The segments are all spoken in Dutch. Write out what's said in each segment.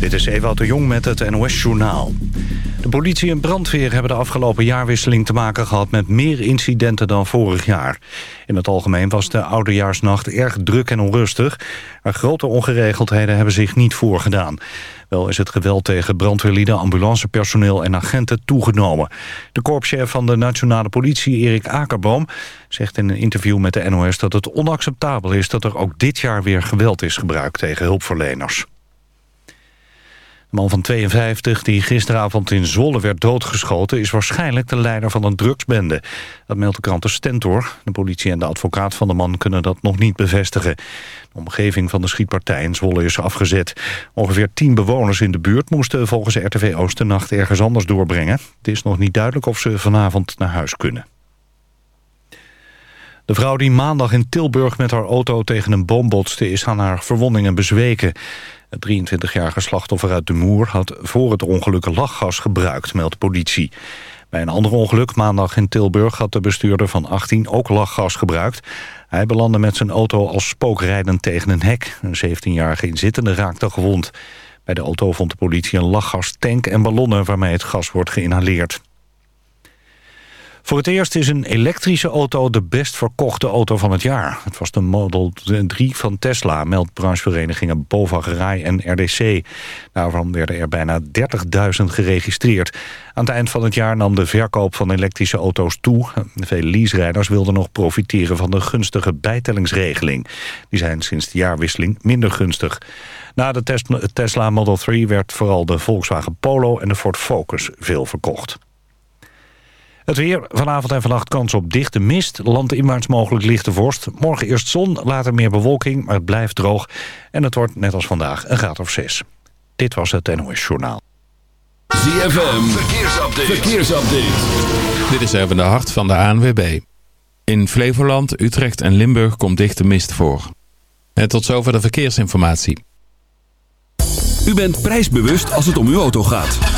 Dit is Ewout de Jong met het NOS-journaal. De politie en brandweer hebben de afgelopen jaarwisseling te maken gehad... met meer incidenten dan vorig jaar. In het algemeen was de oudejaarsnacht erg druk en onrustig... maar grote ongeregeldheden hebben zich niet voorgedaan. Wel is het geweld tegen brandweerlieden, ambulancepersoneel en agenten toegenomen. De korpschef van de nationale politie, Erik Akerboom... zegt in een interview met de NOS dat het onacceptabel is... dat er ook dit jaar weer geweld is gebruikt tegen hulpverleners. De man van 52 die gisteravond in Zwolle werd doodgeschoten... is waarschijnlijk de leider van een drugsbende. Dat meldt de krant de Stentor. De politie en de advocaat van de man kunnen dat nog niet bevestigen. De omgeving van de schietpartij in Zwolle is afgezet. Ongeveer tien bewoners in de buurt moesten volgens RTV Oost de nacht ergens anders doorbrengen. Het is nog niet duidelijk of ze vanavond naar huis kunnen. De vrouw die maandag in Tilburg met haar auto tegen een boom botste... is aan haar verwondingen bezweken. Het 23-jarige slachtoffer uit de Moer had voor het ongeluk lachgas gebruikt, meldt politie. Bij een ander ongeluk maandag in Tilburg had de bestuurder van 18 ook lachgas gebruikt. Hij belandde met zijn auto als spookrijdend tegen een hek. Een 17-jarige inzittende raakte gewond. Bij de auto vond de politie een lachgastank en ballonnen waarmee het gas wordt geïnhaleerd. Voor het eerst is een elektrische auto de best verkochte auto van het jaar. Het was de Model 3 van Tesla, meldt brancheverenigingen Bovagerij en RDC. Daarvan werden er bijna 30.000 geregistreerd. Aan het eind van het jaar nam de verkoop van elektrische auto's toe. Veel leaserijders wilden nog profiteren van de gunstige bijtellingsregeling. Die zijn sinds de jaarwisseling minder gunstig. Na de Tesla Model 3 werd vooral de Volkswagen Polo en de Ford Focus veel verkocht. Het weer, vanavond en vannacht kans op dichte mist. Landinwaarts mogelijk lichte vorst. Morgen eerst zon, later meer bewolking, maar het blijft droog. En het wordt, net als vandaag, een graad of zes. Dit was het NOS Journaal. ZFM, verkeersupdate. verkeersupdate. Dit is even de hart van de ANWB. In Flevoland, Utrecht en Limburg komt dichte mist voor. En tot zover de verkeersinformatie. U bent prijsbewust als het om uw auto gaat.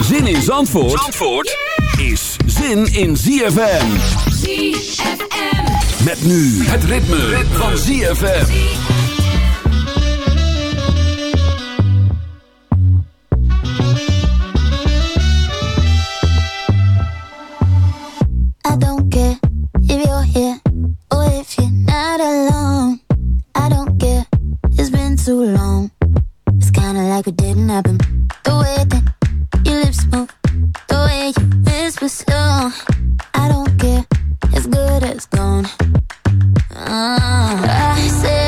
Zin in Zandvoort, Zandvoort is zin in ZFM. ZFM. Met nu het ritme, van ZFM. I don't care if you're here or if you're not alone. I don't care, it's been too long. Kinda like it didn't happen. The way that your lips move, the way you whisper slow. I don't care, it's good as gone. Ah, I said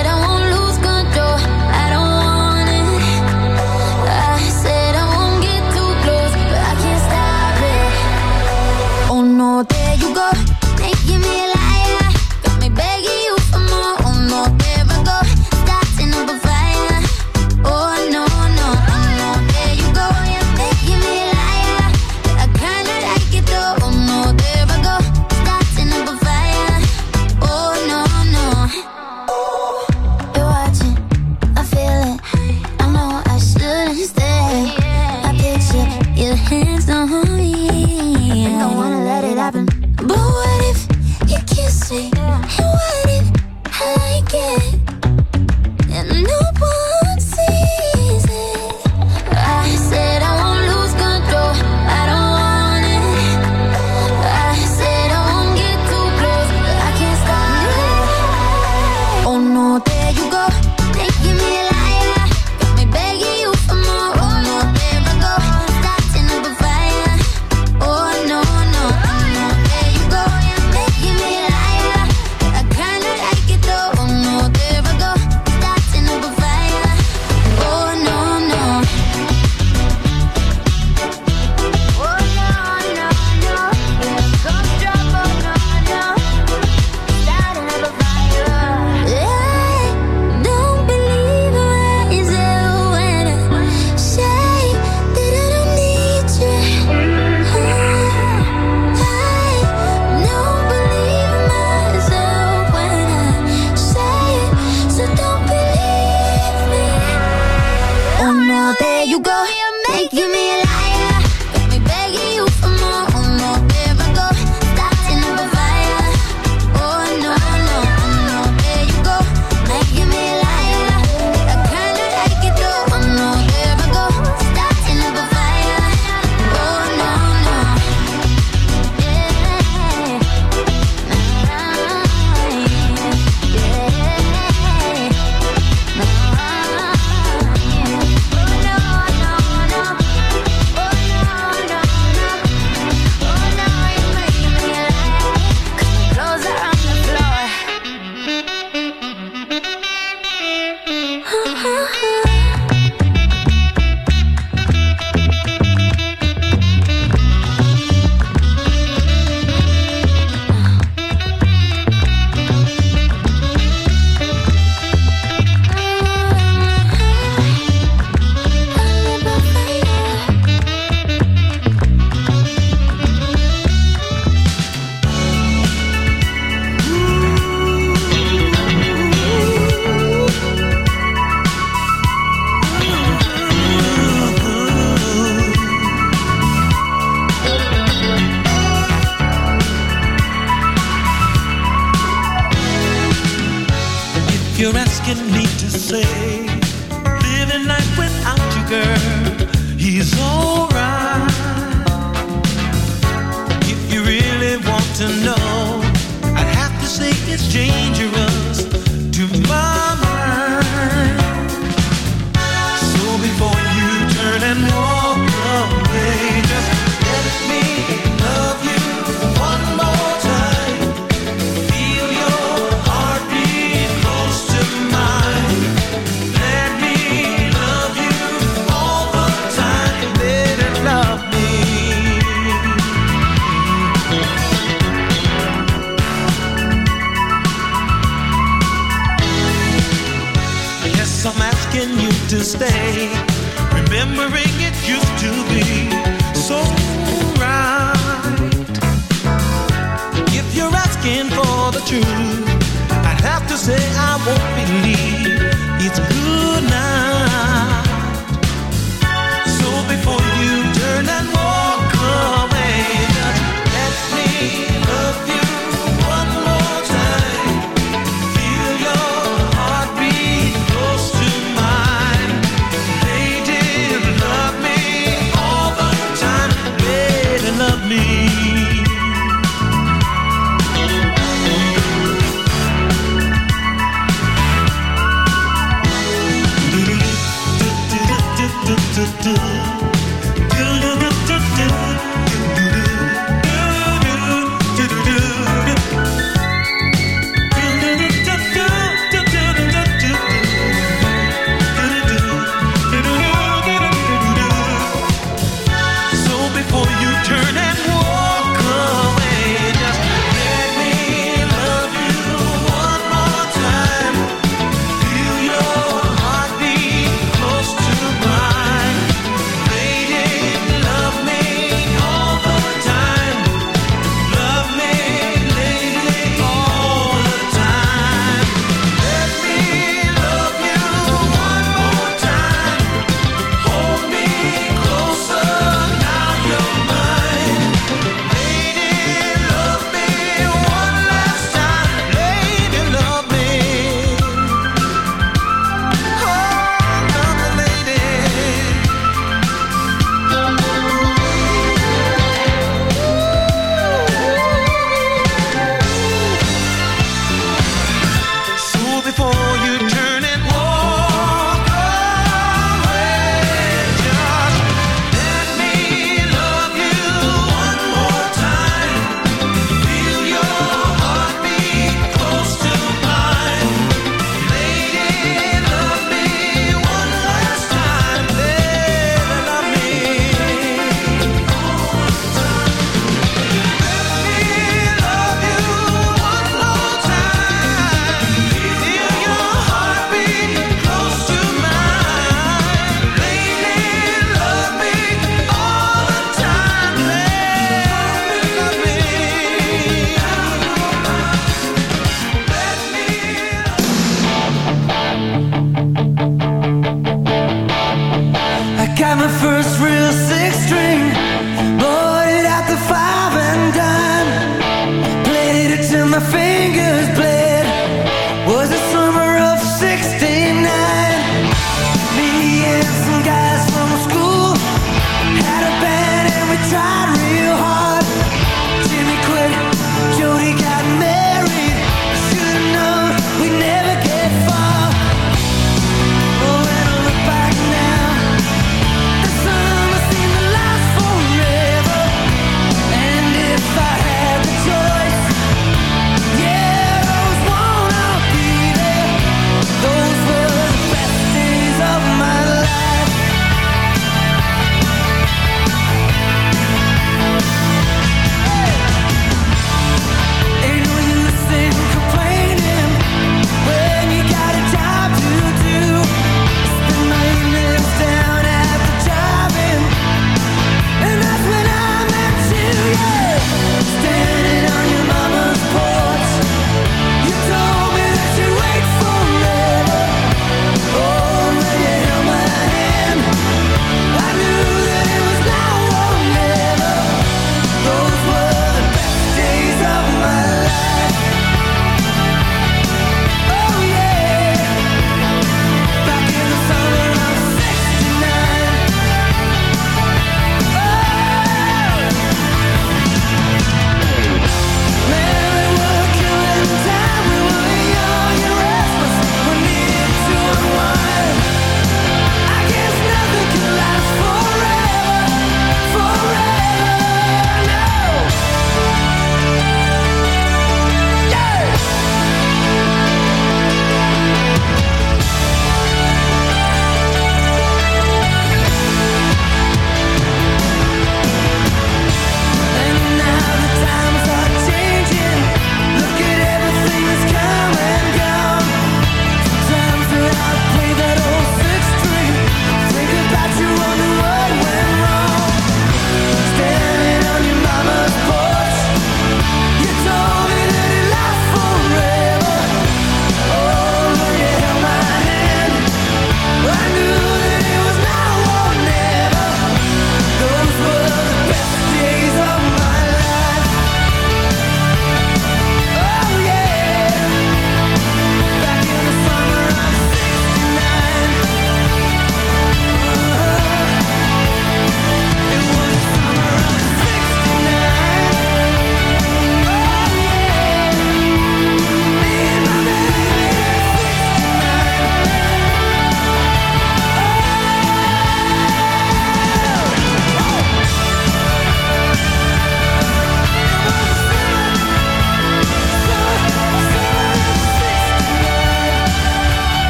get And nobody.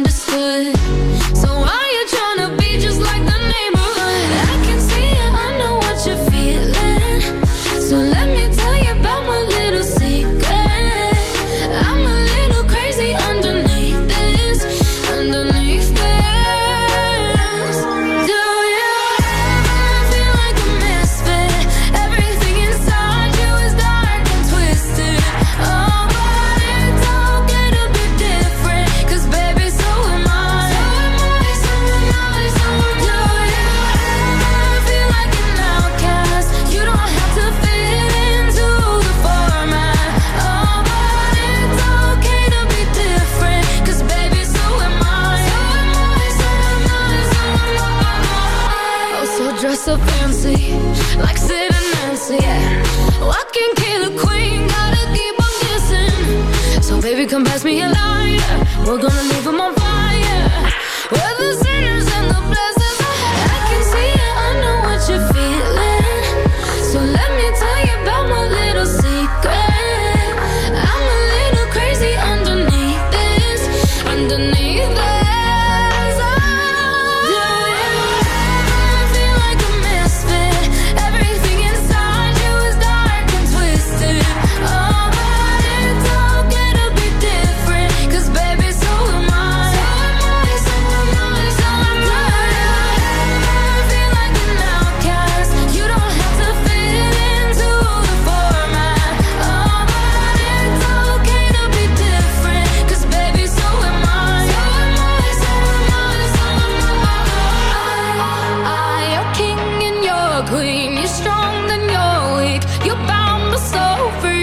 Misunderstood. over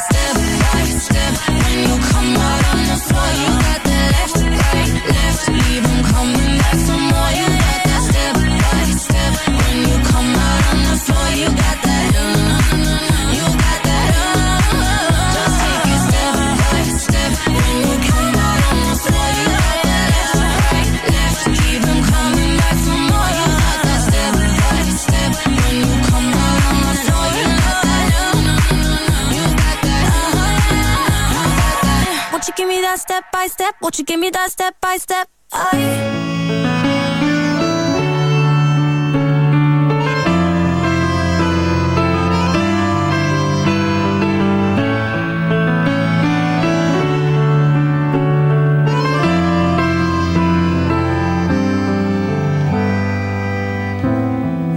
step that step by step? Won't you give me that step by step? I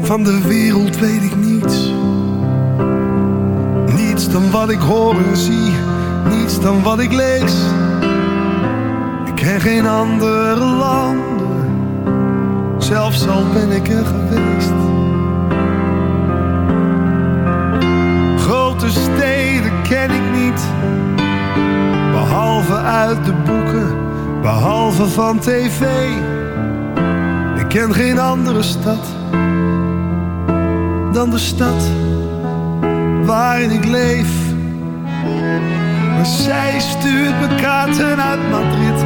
Van de wereld weet ik niets. Niets dan wat ik hoor en zie. Niets dan wat ik lees ken geen andere landen, zelfs al ben ik er geweest. Grote steden ken ik niet, behalve uit de boeken, behalve van tv. Ik ken geen andere stad dan de stad waarin ik leef. Maar zij stuurt me kaarten uit Madrid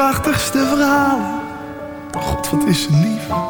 Prachtigste verhalen. God, wat is lief.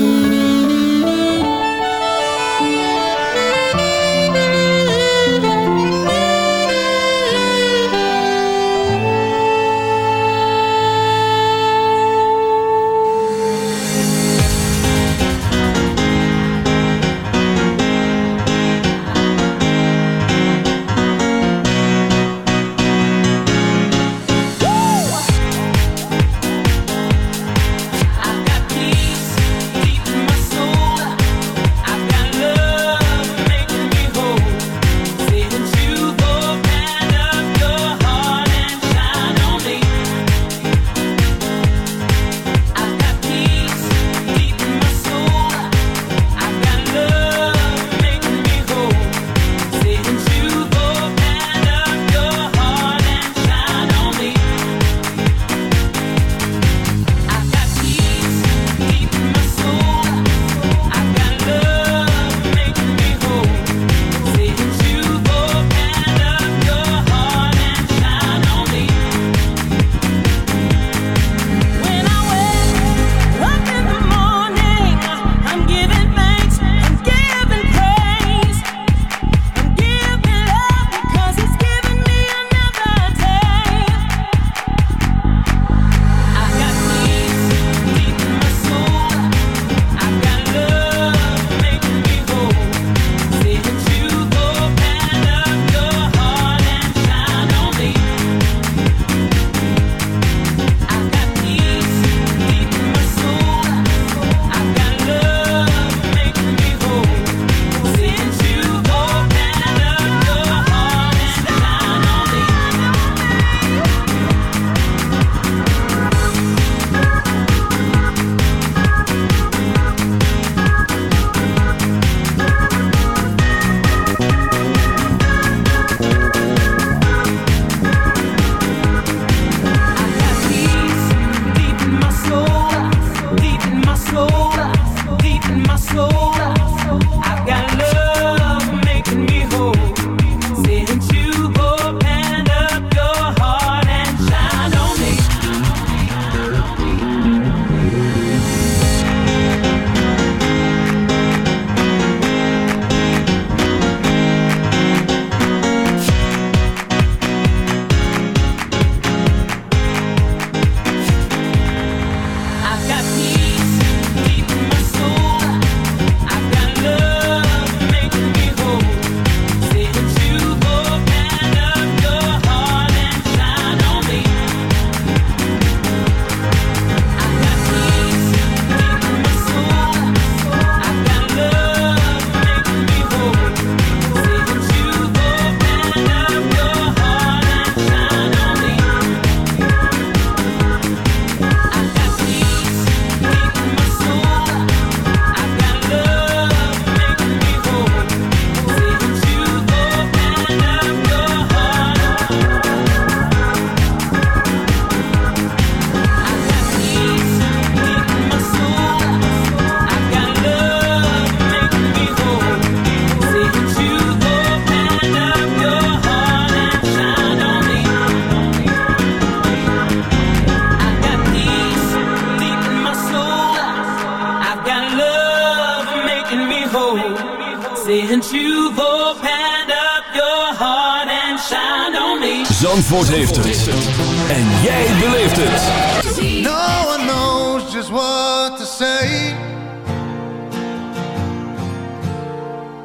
what to say.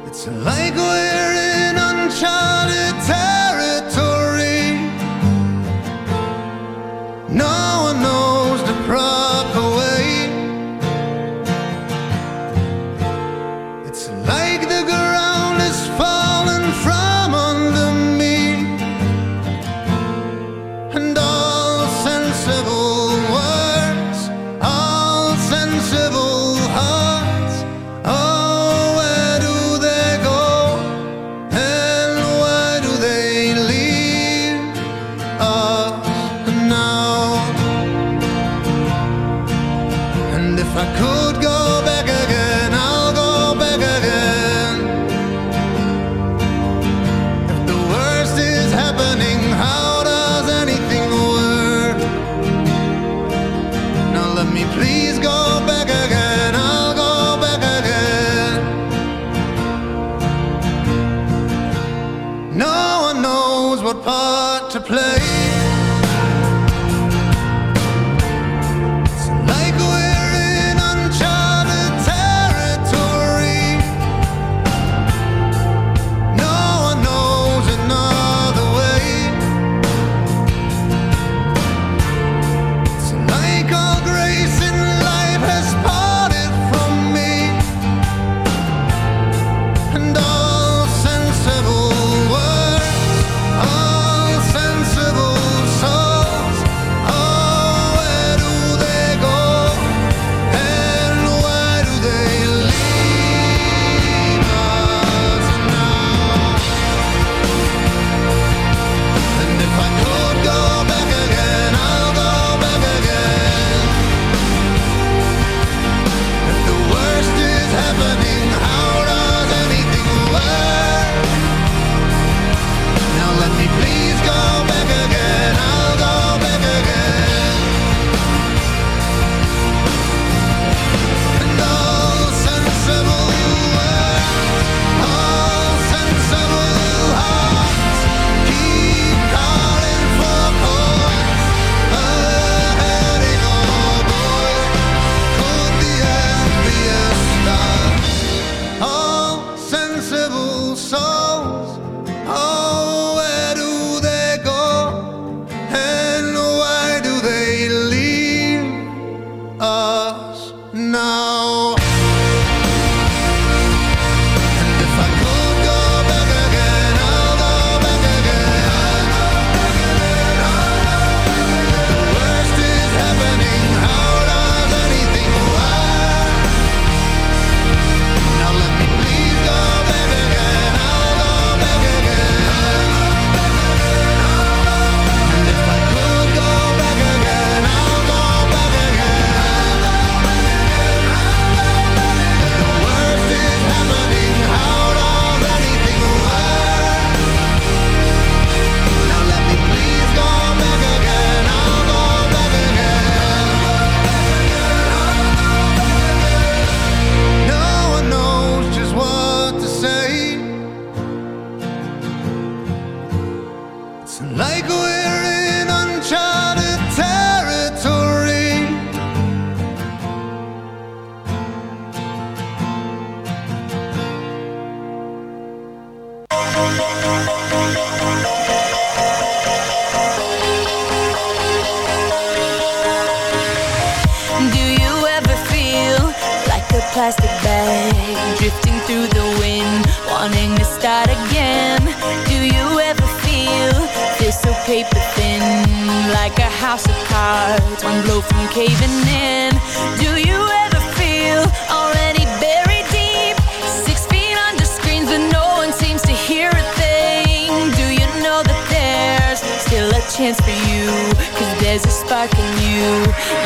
It's like we're in uncharted.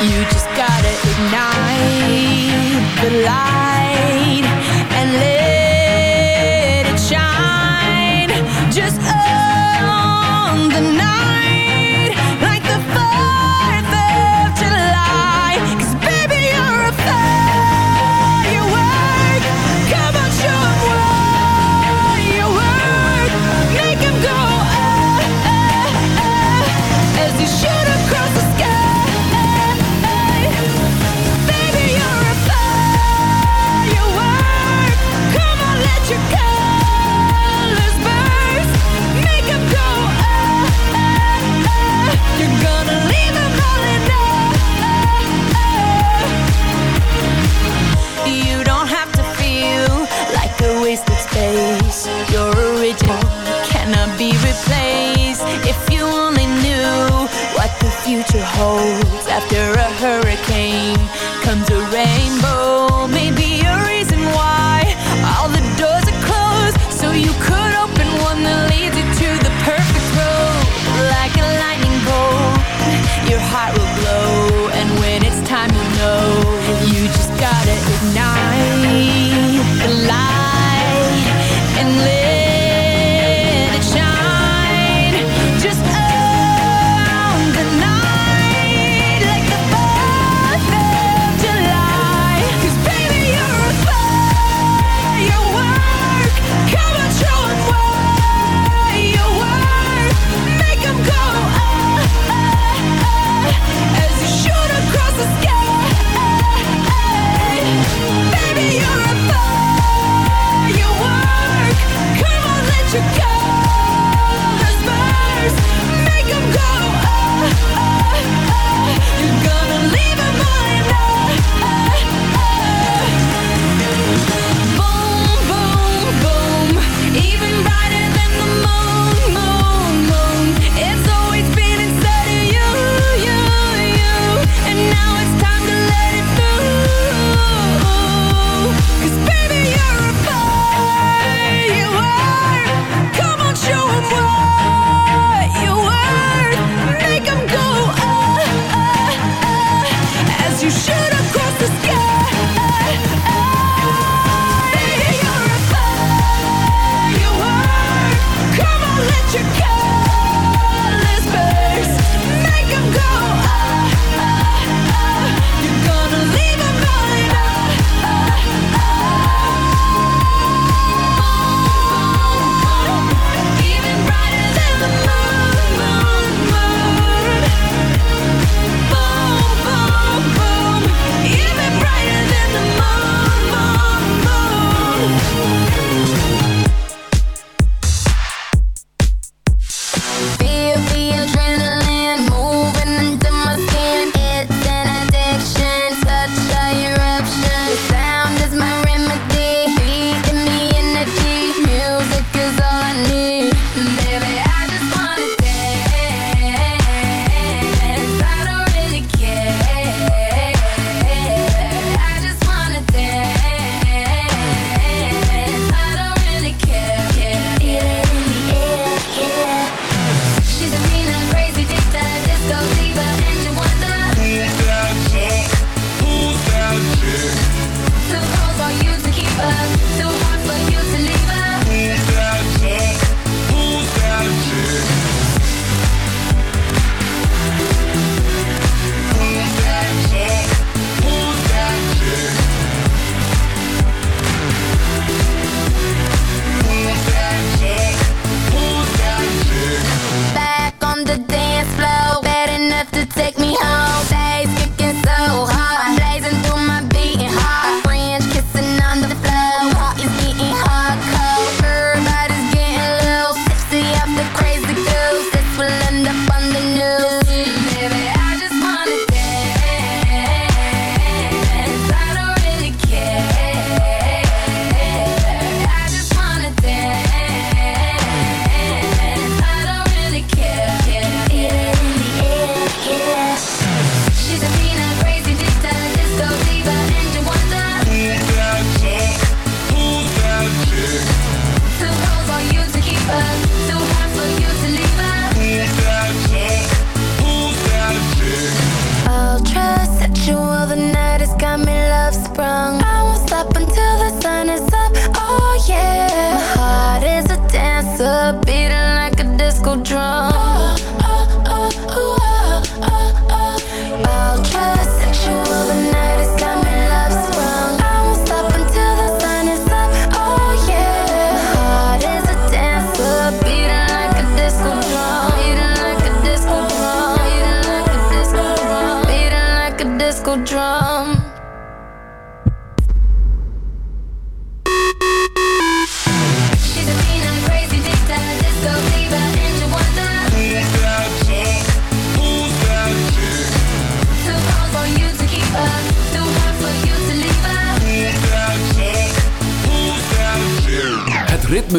You just gotta ignite the light.